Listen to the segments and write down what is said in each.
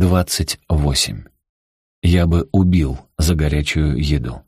Двадцать восемь. Я бы убил за горячую еду.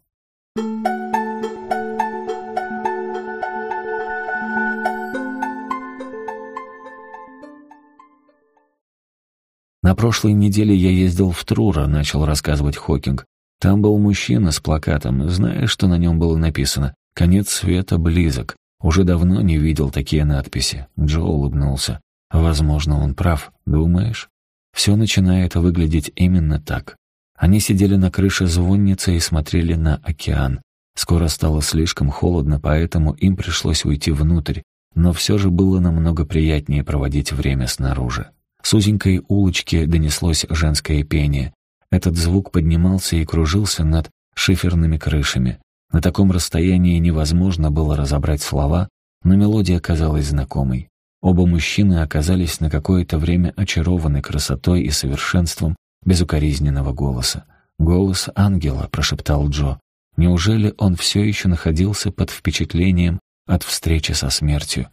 На прошлой неделе я ездил в Трура, начал рассказывать Хокинг. Там был мужчина с плакатом, знаешь, что на нем было написано? «Конец света близок». Уже давно не видел такие надписи. Джо улыбнулся. Возможно, он прав, думаешь? Все начинает выглядеть именно так. Они сидели на крыше звонницы и смотрели на океан. Скоро стало слишком холодно, поэтому им пришлось уйти внутрь, но все же было намного приятнее проводить время снаружи. С узенькой улочки донеслось женское пение. Этот звук поднимался и кружился над шиферными крышами. На таком расстоянии невозможно было разобрать слова, но мелодия казалась знакомой. Оба мужчины оказались на какое-то время очарованы красотой и совершенством безукоризненного голоса. «Голос ангела», — прошептал Джо. Неужели он все еще находился под впечатлением от встречи со смертью?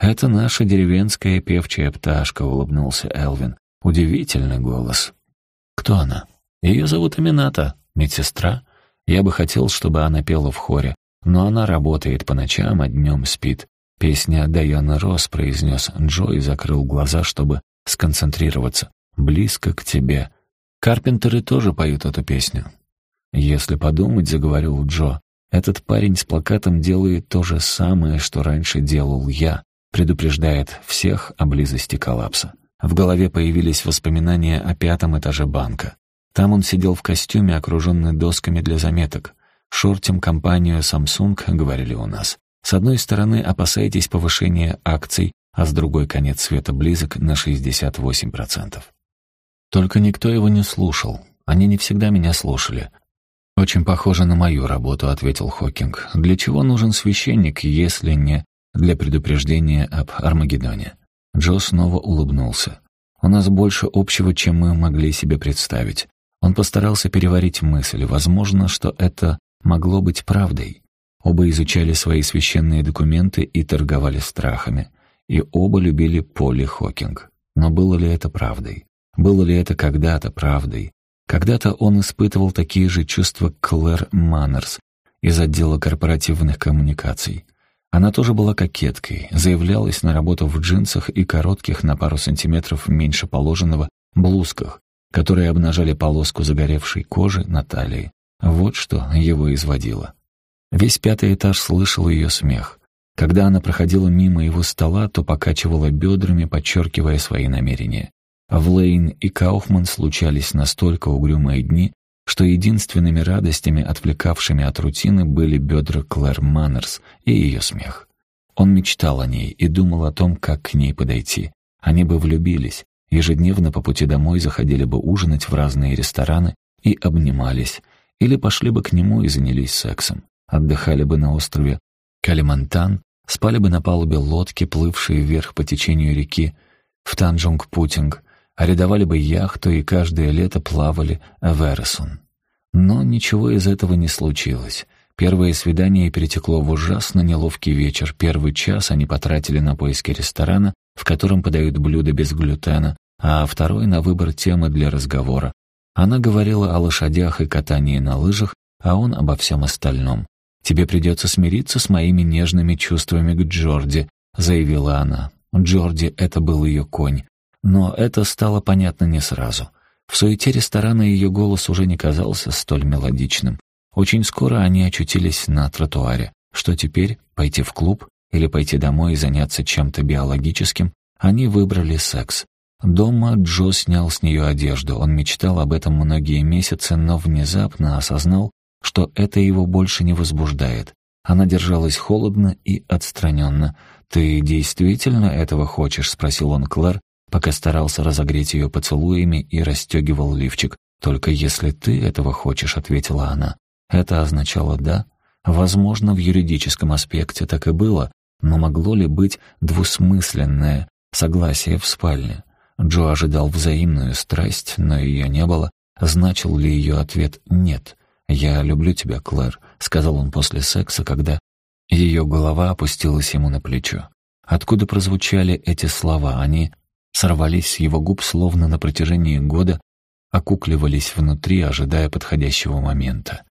«Это наша деревенская певчая пташка», — улыбнулся Элвин. «Удивительный голос». «Кто она?» «Ее зовут Амината, медсестра. Я бы хотел, чтобы она пела в хоре, но она работает по ночам, а днем спит. Песня Дайана Росс произнес Джо и закрыл глаза, чтобы сконцентрироваться. «Близко к тебе». Карпентеры тоже поют эту песню. «Если подумать», — заговорил Джо, — «этот парень с плакатом делает то же самое, что раньше делал я предупреждает всех о близости коллапса. В голове появились воспоминания о пятом этаже банка. Там он сидел в костюме, окруженный досками для заметок. «Шортим компанию Samsung», — говорили у нас. С одной стороны, опасайтесь повышения акций, а с другой конец света близок на 68%. Только никто его не слушал. Они не всегда меня слушали. «Очень похоже на мою работу», — ответил Хокинг. «Для чего нужен священник, если не для предупреждения об Армагеддоне. Джо снова улыбнулся. «У нас больше общего, чем мы могли себе представить». Он постарался переварить мысль. Возможно, что это могло быть правдой. Оба изучали свои священные документы и торговали страхами. И оба любили Поли Хокинг. Но было ли это правдой? Было ли это когда-то правдой? Когда-то он испытывал такие же чувства Клэр Маннерс из отдела корпоративных коммуникаций. Она тоже была кокеткой, заявлялась на работу в джинсах и коротких на пару сантиметров меньше положенного блузках, которые обнажали полоску загоревшей кожи на талии. Вот что его изводило. Весь пятый этаж слышал ее смех. Когда она проходила мимо его стола, то покачивала бедрами, подчеркивая свои намерения. В Лейн и Кауфман случались настолько угрюмые дни, что единственными радостями, отвлекавшими от рутины, были бедра Клэр Маннерс и ее смех. Он мечтал о ней и думал о том, как к ней подойти. Они бы влюбились, ежедневно по пути домой заходили бы ужинать в разные рестораны и обнимались, или пошли бы к нему и занялись сексом, отдыхали бы на острове Калимантан, спали бы на палубе лодки, плывшей вверх по течению реки, в Танджунг-Путинг, арендовали бы яхту и каждое лето плавали в Эресон. Но ничего из этого не случилось. Первое свидание перетекло в ужасно неловкий вечер. Первый час они потратили на поиски ресторана, в котором подают блюда без глютена, а второй — на выбор темы для разговора. Она говорила о лошадях и катании на лыжах, а он обо всем остальном. «Тебе придется смириться с моими нежными чувствами к Джорди», — заявила она. Джорди — это был ее конь. Но это стало понятно не сразу. В суете ресторана ее голос уже не казался столь мелодичным. Очень скоро они очутились на тротуаре. Что теперь? Пойти в клуб? Или пойти домой и заняться чем-то биологическим? Они выбрали секс. Дома Джо снял с нее одежду. Он мечтал об этом многие месяцы, но внезапно осознал, что это его больше не возбуждает. Она держалась холодно и отстраненно. «Ты действительно этого хочешь?» — спросил он Клэр, пока старался разогреть ее поцелуями и расстегивал лифчик. «Только если ты этого хочешь», — ответила она. Это означало «да». Возможно, в юридическом аспекте так и было, но могло ли быть двусмысленное согласие в спальне? Джо ожидал взаимную страсть, но ее не было. Значил ли ее ответ «нет»? «Я люблю тебя, Клэр», — сказал он после секса, когда ее голова опустилась ему на плечо. Откуда прозвучали эти слова? Они сорвались с его губ, словно на протяжении года окукливались внутри, ожидая подходящего момента.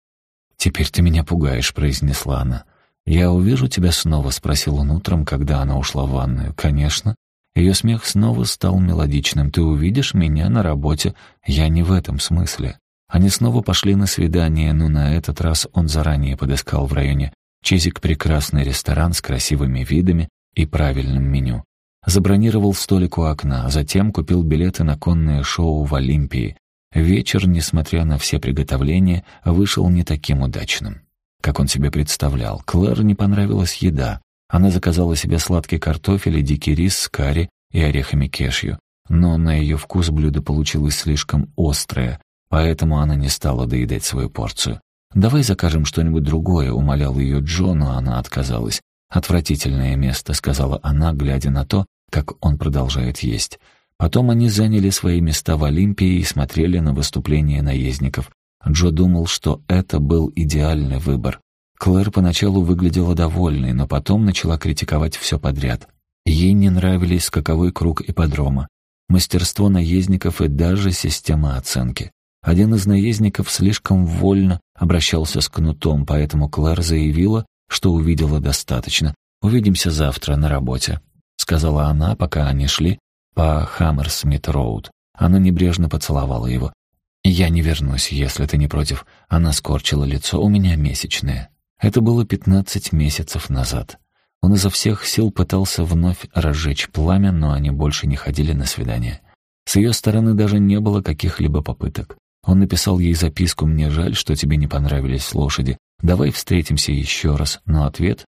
«Теперь ты меня пугаешь», — произнесла она. «Я увижу тебя снова?» — спросил он утром, когда она ушла в ванную. «Конечно». Ее смех снова стал мелодичным. «Ты увидишь меня на работе?» «Я не в этом смысле». Они снова пошли на свидание, но на этот раз он заранее подыскал в районе Чизик прекрасный ресторан с красивыми видами и правильным меню. Забронировал столик у окна, затем купил билеты на конное шоу в Олимпии. Вечер, несмотря на все приготовления, вышел не таким удачным как он себе представлял. Клэр не понравилась еда. Она заказала себе сладкий картофель и дикий рис с карри и орехами кешью. Но на ее вкус блюдо получилось слишком острое, поэтому она не стала доедать свою порцию. «Давай закажем что-нибудь другое», — умолял ее Джо, но она отказалась. «Отвратительное место», — сказала она, глядя на то, как он продолжает есть. Потом они заняли свои места в Олимпии и смотрели на выступления наездников. Джо думал, что это был идеальный выбор. Клэр поначалу выглядела довольной, но потом начала критиковать все подряд. Ей не нравились скаковой круг ипподрома, мастерство наездников и даже система оценки. Один из наездников слишком вольно обращался с кнутом, поэтому Клэр заявила, что увидела достаточно. «Увидимся завтра на работе», — сказала она, пока они шли по Хаммерсмит-Роуд. Она небрежно поцеловала его. «Я не вернусь, если ты не против». Она скорчила лицо, у меня месячные. Это было пятнадцать месяцев назад. Он изо всех сил пытался вновь разжечь пламя, но они больше не ходили на свидание. С ее стороны даже не было каких-либо попыток. Он написал ей записку «Мне жаль, что тебе не понравились лошади. Давай встретимся еще раз», но ответ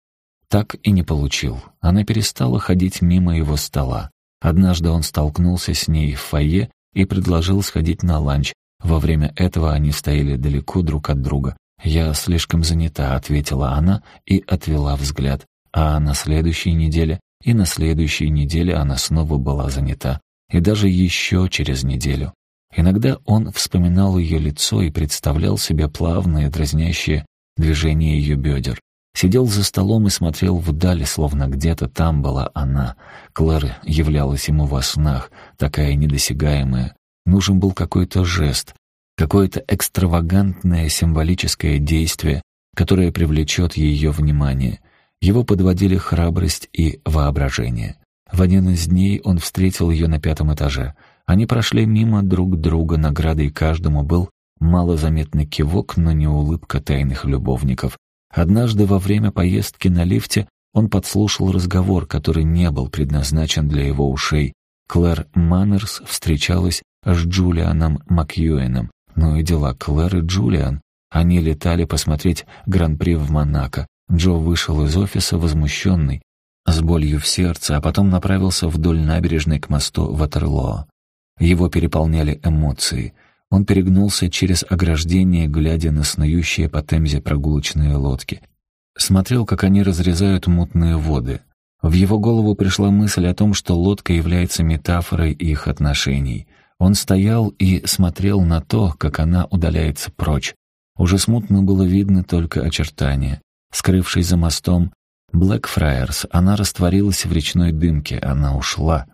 так и не получил. Она перестала ходить мимо его стола. Однажды он столкнулся с ней в фойе и предложил сходить на ланч, во время этого они стояли далеко друг от друга. «Я слишком занята», — ответила она и отвела взгляд. А на следующей неделе и на следующей неделе она снова была занята. И даже еще через неделю. Иногда он вспоминал ее лицо и представлял себе плавные, дразнящие движения ее бедер. Сидел за столом и смотрел вдали, словно где-то там была она. Клэр являлась ему во снах, такая недосягаемая, Нужен был какой-то жест, какое-то экстравагантное символическое действие, которое привлечет ее внимание. Его подводили храбрость и воображение. В один из дней он встретил ее на пятом этаже. Они прошли мимо друг друга, наградой каждому был малозаметный кивок, но не улыбка тайных любовников. Однажды во время поездки на лифте он подслушал разговор, который не был предназначен для его ушей. Клэр Маннерс встречалась с Джулианом Макьюэном. Ну и дела, Клэр и Джулиан. Они летали посмотреть Гран-при в Монако. Джо вышел из офиса возмущенный, с болью в сердце, а потом направился вдоль набережной к мосту Ватерлоо. Его переполняли эмоции. Он перегнулся через ограждение, глядя на снующие по Темзе прогулочные лодки. Смотрел, как они разрезают мутные воды. В его голову пришла мысль о том, что лодка является метафорой их отношений — он стоял и смотрел на то, как она удаляется прочь. Уже смутно было видно только очертания. Скрывшись за мостом Блэкфрайерс, она растворилась в речной дымке, она ушла.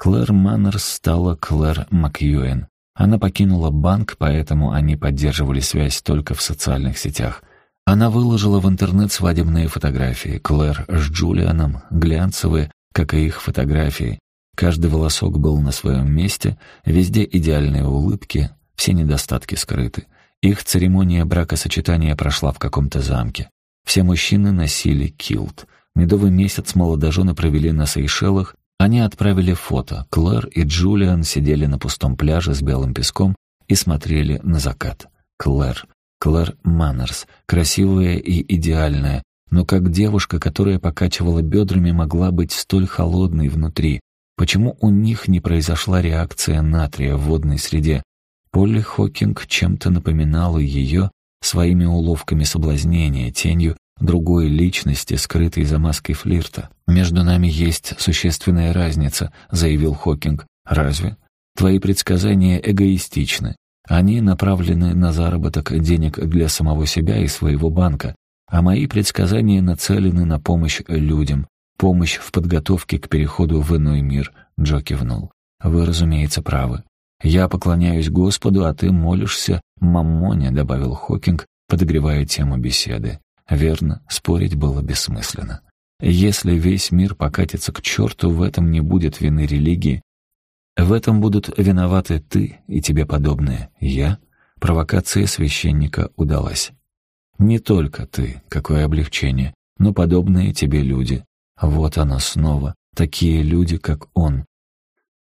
Клэр Маннерс стала Клэр Макьюэн. Она покинула банк, поэтому они поддерживали связь только в социальных сетях. Она выложила в интернет свадебные фотографии. Клэр с Джулианом, глянцевые, как и их фотографии. Каждый волосок был на своем месте, везде идеальные улыбки, все недостатки скрыты. Их церемония бракосочетания прошла в каком-то замке. Все мужчины носили килт. Медовый месяц молодожены провели на Сейшелах. Они отправили фото. Клэр и Джулиан сидели на пустом пляже с белым песком и смотрели на закат. Клэр. Клэр Маннерс. Красивая и идеальная. Но как девушка, которая покачивала бедрами, могла быть столь холодной внутри, Почему у них не произошла реакция натрия в водной среде? Полли Хокинг чем-то напоминала ее своими уловками соблазнения, тенью другой личности, скрытой за маской флирта. «Между нами есть существенная разница», — заявил Хокинг. «Разве? Твои предсказания эгоистичны. Они направлены на заработок денег для самого себя и своего банка, а мои предсказания нацелены на помощь людям, Помощь в подготовке к переходу в иной мир, Джо кивнул. Вы, разумеется, правы. «Я поклоняюсь Господу, а ты молишься Маммоне», — добавил Хокинг, подогревая тему беседы. Верно, спорить было бессмысленно. Если весь мир покатится к черту, в этом не будет вины религии. В этом будут виноваты ты и тебе подобные. Я? Провокация священника удалась. Не только ты, какое облегчение, но подобные тебе люди. Вот оно снова, такие люди, как он.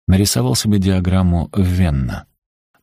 Нарисовал себе диаграмму Венна.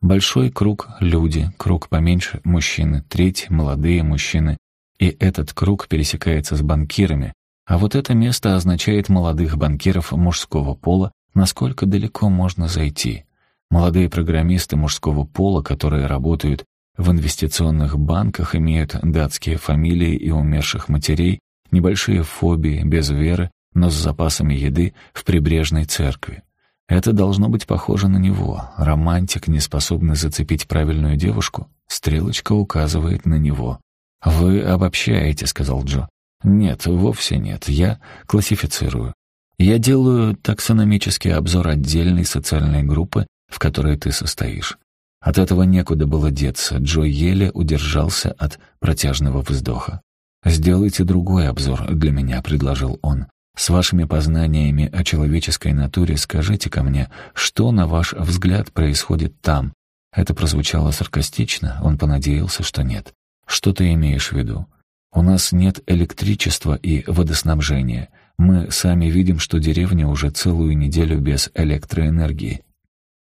Большой круг — люди, круг поменьше — мужчины, треть — молодые мужчины. И этот круг пересекается с банкирами, а вот это место означает молодых банкиров мужского пола, насколько далеко можно зайти. Молодые программисты мужского пола, которые работают в инвестиционных банках, имеют датские фамилии и умерших матерей, небольшие фобии, без веры, но с запасами еды в прибрежной церкви. Это должно быть похоже на него. Романтик, не способный зацепить правильную девушку. Стрелочка указывает на него. «Вы обобщаете», — сказал Джо. Нет, вовсе нет. Я классифицирую. Я делаю таксономический обзор отдельной социальной группы, в которой ты состоишь. От этого некуда было деться. Джо еле удержался от протяжного вздоха. «Сделайте другой обзор для меня», — предложил он. «С вашими познаниями о человеческой натуре скажите ко мне, что, на ваш взгляд, происходит там?» Это прозвучало саркастично, он понадеялся, что нет. «Что ты имеешь в виду?» У нас нет электричества и водоснабжения. Мы сами видим, что деревня уже целую неделю без электроэнергии.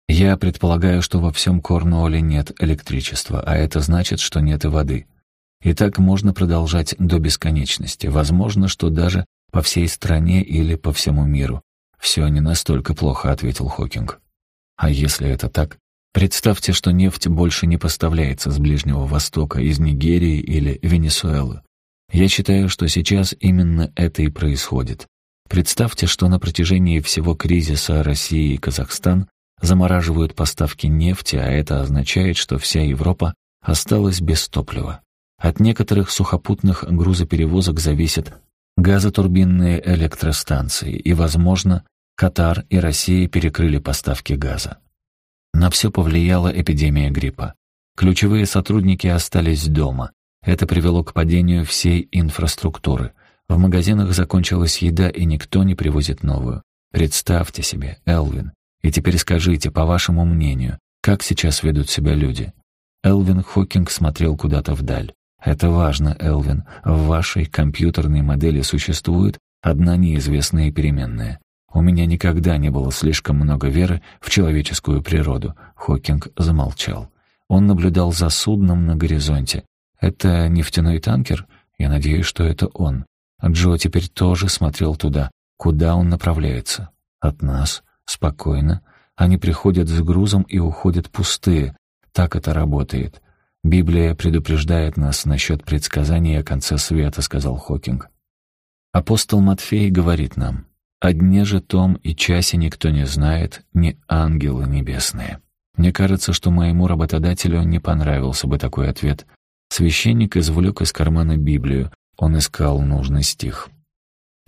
Я предполагаю, что во всем Корнуолле нет электричества, а это значит, что нет и воды. И так можно продолжать до бесконечности. Возможно, что даже по всей стране или по всему миру. «Все не настолько плохо», — ответил Хокинг. «А если это так, Представьте, что нефть больше не поставляется с Ближнего Востока, из Нигерии или Венесуэлы. Я считаю, что сейчас именно это и происходит. Представьте, что на протяжении всего кризиса Россия и Казахстан замораживают поставки нефти, а это означает, что вся Европа осталась без топлива. От некоторых сухопутных грузоперевозок зависят газотурбинные электростанции, и, возможно, Катар и Россия перекрыли поставки газа. На все повлияла эпидемия гриппа. Ключевые сотрудники остались дома. Это привело к падению всей инфраструктуры. В магазинах закончилась еда, и никто не привозит новую. Представьте себе, Элвин. И теперь скажите, по вашему мнению, как сейчас ведут себя люди? Элвин Хокинг смотрел куда-то вдаль. Это важно, Элвин. В вашей компьютерной модели существует одна неизвестная переменная. У меня никогда не было слишком много веры в человеческую природу. Хокинг замолчал. Он наблюдал за судном на горизонте. Это нефтяной танкер? Я надеюсь, что это он. Джо теперь тоже смотрел туда. Куда он направляется? От нас. Спокойно. Они приходят с грузом и уходят пустые. Так это работает. Библия предупреждает нас насчет предсказания о конце света, сказал Хокинг. Апостол Матфей говорит нам, о дне же том и часе никто не знает, ни ангелы небесные. Мне кажется, что моему работодателю не понравился бы такой ответ. Священник извлек из кармана Библию. Он искал нужный стих.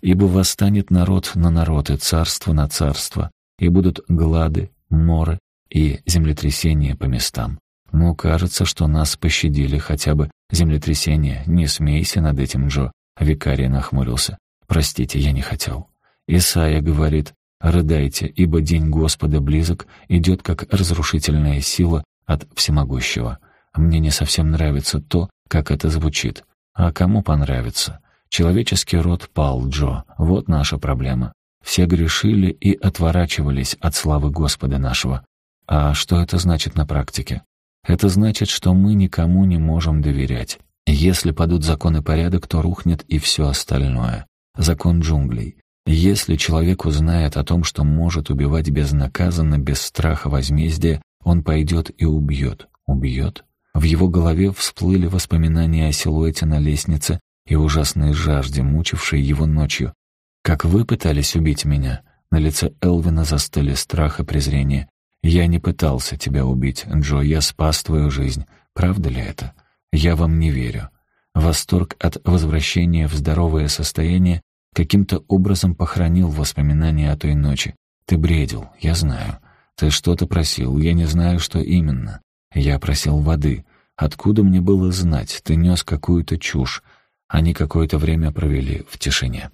«Ибо восстанет народ на народ и царство на царство, и будут глады, моры и землетрясения по местам. Ну, кажется, что нас пощадили хотя бы землетрясение. Не смейся над этим, Джо». Викарий нахмурился. «Простите, я не хотел». Исаия говорит, «Рыдайте, ибо день Господа близок, идет как разрушительная сила от всемогущего». Мне не совсем нравится то, как это звучит. А кому понравится? Человеческий род пал, Джо. Вот наша проблема. Все грешили и отворачивались от славы Господа нашего. А что это значит на практике? Это значит, что мы никому не можем доверять. Если падут закон и порядок, то рухнет и все остальное. Закон джунглей. Если человек узнает о том, что может убивать безнаказанно, без страха возмездия, он пойдет и убьет. Убьет? В его голове всплыли воспоминания о силуэте на лестнице и ужасной жажде, мучившей его ночью. «Как вы пытались убить меня?» На лице Элвина застыли страх и презрение. «Я не пытался тебя убить, Джо, я спас твою жизнь. Правда ли это? Я вам не верю». Восторг от возвращения в здоровое состояние каким-то образом похоронил воспоминания о той ночи. Ты бредил, я знаю. Ты что-то просил, я не знаю, что именно. Я просил воды. Откуда мне было знать? Ты нес какую-то чушь. Они какое-то время провели в тишине.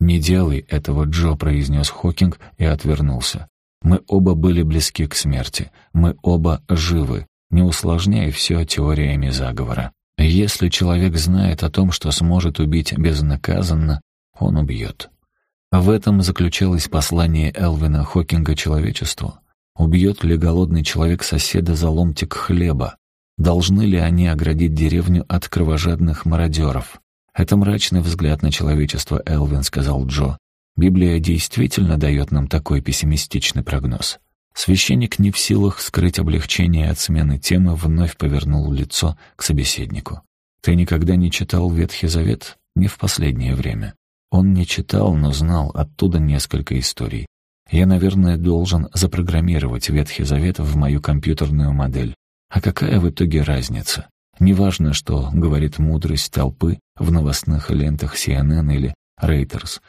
«Не делай этого, Джо», — произнес Хокинг и отвернулся. «Мы оба были близки к смерти. Мы оба живы. Не усложняй все теориями заговора. Если человек знает о том, что сможет убить безнаказанно, он убьет». В этом заключалось послание Элвина Хокинга человечеству. Убьет ли голодный человек соседа за ломтик хлеба? Должны ли они оградить деревню от кровожадных мародеров? «Это мрачный взгляд на человечество, Элвин», — сказал Джо. «Библия действительно дает нам такой пессимистичный прогноз». Священник не в силах скрыть облегчение от смены темы, вновь повернул лицо к собеседнику. «Ты никогда не читал Ветхий Завет? Не в последнее время». Он не читал, но знал оттуда несколько историй. Я, наверное, должен запрограммировать Ветхий Завет в мою компьютерную модель. А какая в итоге разница? Неважно, что говорит мудрость толпы в новостных лентах CNN или Reuters.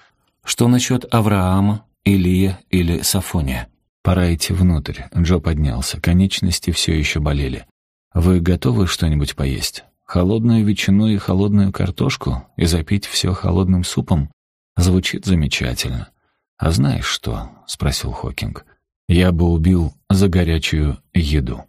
Что насчет Авраама, Илия или Сафония? Пора идти внутрь. Джо поднялся. Конечности все еще болели. Вы готовы что-нибудь поесть? Холодную ветчину и холодную картошку? И запить все холодным супом? Звучит замечательно. «А знаешь что?» — спросил Хокинг. «Я бы убил за горячую еду».